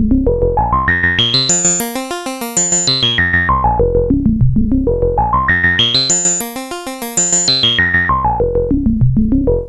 Thank you.